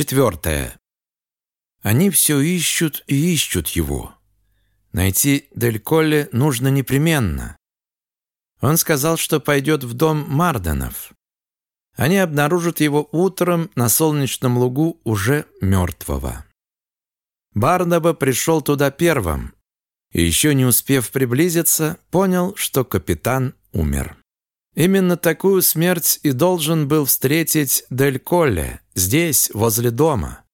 Четвертое. Они все ищут и ищут его. Найти Дель Колле нужно непременно. Он сказал, что пойдет в дом Марденов. Они обнаружат его утром на солнечном лугу уже мертвого. Барнаба пришел туда первым и, еще не успев приблизиться, понял, что капитан умер. Именно такую смерть и должен был встретить Дель Колле здесь, возле дома.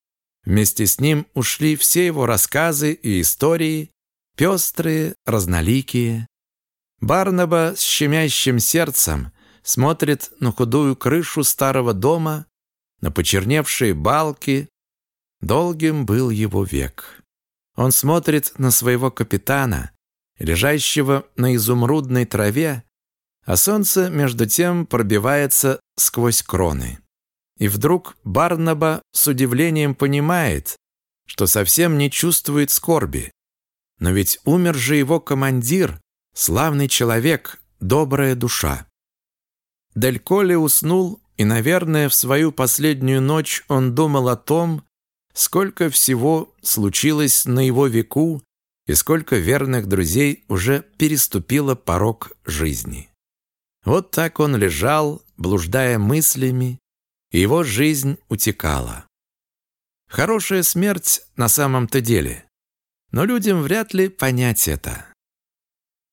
Вместе с ним ушли все его рассказы и истории, пестрые, разноликие. Барнаба с щемящим сердцем смотрит на худую крышу старого дома, на почерневшие балки. Долгим был его век. Он смотрит на своего капитана, лежащего на изумрудной траве, а солнце между тем пробивается сквозь кроны. И вдруг Барнаба с удивлением понимает, что совсем не чувствует скорби. Но ведь умер же его командир, славный человек, добрая душа. Дель Коле уснул, и, наверное, в свою последнюю ночь он думал о том, сколько всего случилось на его веку и сколько верных друзей уже переступило порог жизни. Вот так он лежал, блуждая мыслями, его жизнь утекала. Хорошая смерть на самом-то деле, но людям вряд ли понять это.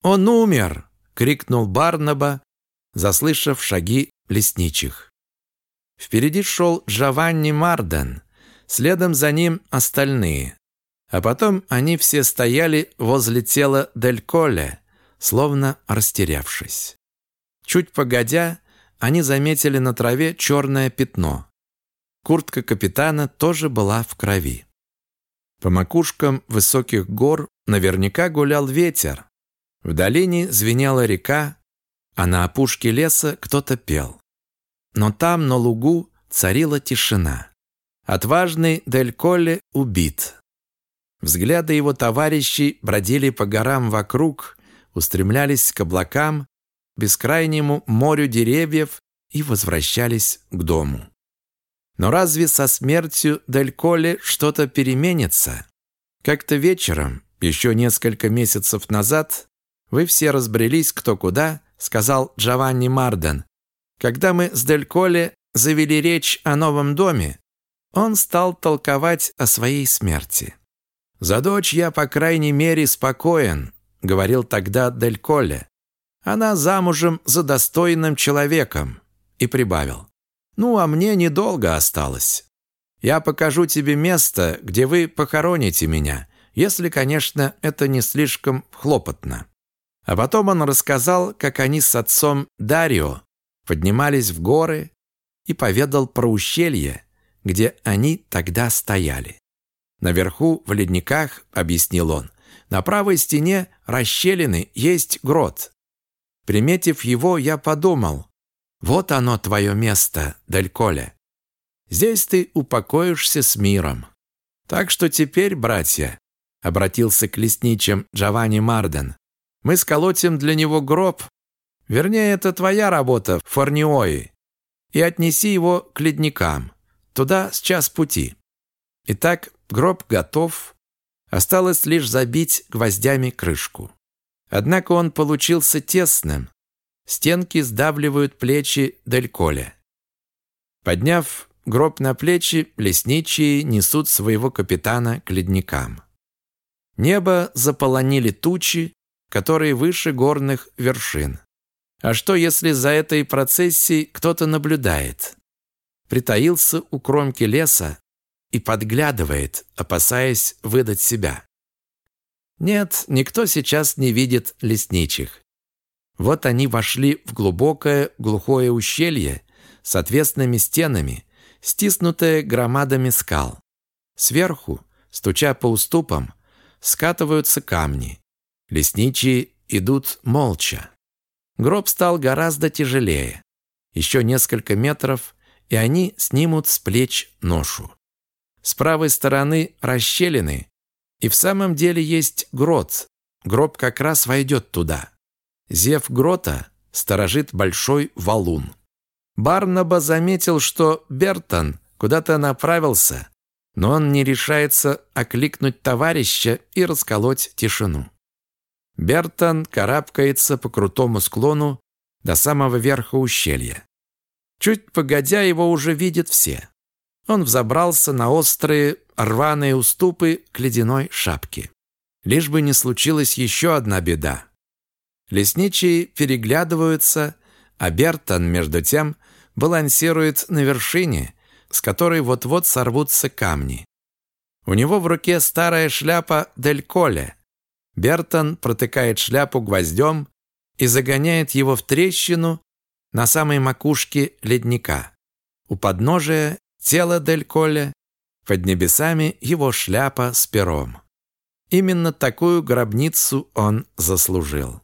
«Он умер!» — крикнул Барнаба, заслышав шаги лесничих. Впереди шел Джованни Марден, следом за ним остальные. А потом они все стояли возле тела Дель Коле, словно растерявшись. Чуть погодя, они заметили на траве черное пятно. Куртка капитана тоже была в крови. По макушкам высоких гор наверняка гулял ветер. В долине звенела река, а на опушке леса кто-то пел. Но там, на лугу, царила тишина. Отважный Дель Колле убит. Взгляды его товарищей бродили по горам вокруг, устремлялись к облакам, бескрайнему морю деревьев и возвращались к дому. Но разве со смертью Дель что-то переменится? Как-то вечером, еще несколько месяцев назад, вы все разбрелись кто куда, сказал Джованни Марден. Когда мы с Дель завели речь о новом доме, он стал толковать о своей смерти. «За дочь я, по крайней мере, спокоен», — говорил тогда Дель Колле. Она замужем за достойным человеком. И прибавил. Ну, а мне недолго осталось. Я покажу тебе место, где вы похороните меня, если, конечно, это не слишком хлопотно. А потом он рассказал, как они с отцом Дарио поднимались в горы и поведал про ущелье, где они тогда стояли. Наверху, в ледниках, объяснил он, на правой стене расщелины есть грот. Приметив его, я подумал, вот оно твое место, Дальколе. Здесь ты упокоишься с миром. Так что теперь, братья, обратился к лесничим Джованни Марден, мы сколотим для него гроб, вернее, это твоя работа Форниои, и отнеси его к ледникам, туда с час пути. Итак, гроб готов, осталось лишь забить гвоздями крышку. Однако он получился тесным. Стенки сдавливают плечи Дель Коле. Подняв гроб на плечи, лесничие несут своего капитана к ледникам. Небо заполонили тучи, которые выше горных вершин. А что, если за этой процессией кто-то наблюдает? Притаился у кромки леса и подглядывает, опасаясь выдать себя. Нет, никто сейчас не видит лесничих. Вот они вошли в глубокое глухое ущелье с отвесными стенами, стиснутое громадами скал. Сверху, стуча по уступам, скатываются камни. Лесничие идут молча. Гроб стал гораздо тяжелее. Еще несколько метров, и они снимут с плеч ношу. С правой стороны расщелины и в самом деле есть грот. Гроб как раз войдет туда. Зев грота сторожит большой валун. Барнаба заметил, что Бертон куда-то направился, но он не решается окликнуть товарища и расколоть тишину. Бертон карабкается по крутому склону до самого верха ущелья. Чуть погодя, его уже видят все. Он взобрался на острые рваные уступы к ледяной шапке. Лишь бы не случилась еще одна беда. Лесничие переглядываются, а Бертон, между тем, балансирует на вершине, с которой вот-вот сорвутся камни. У него в руке старая шляпа Дель Коле. Бертон протыкает шляпу гвоздем и загоняет его в трещину на самой макушке ледника. У подножия тело Дель Коле, под небесами его шляпа с пером. Именно такую гробницу он заслужил.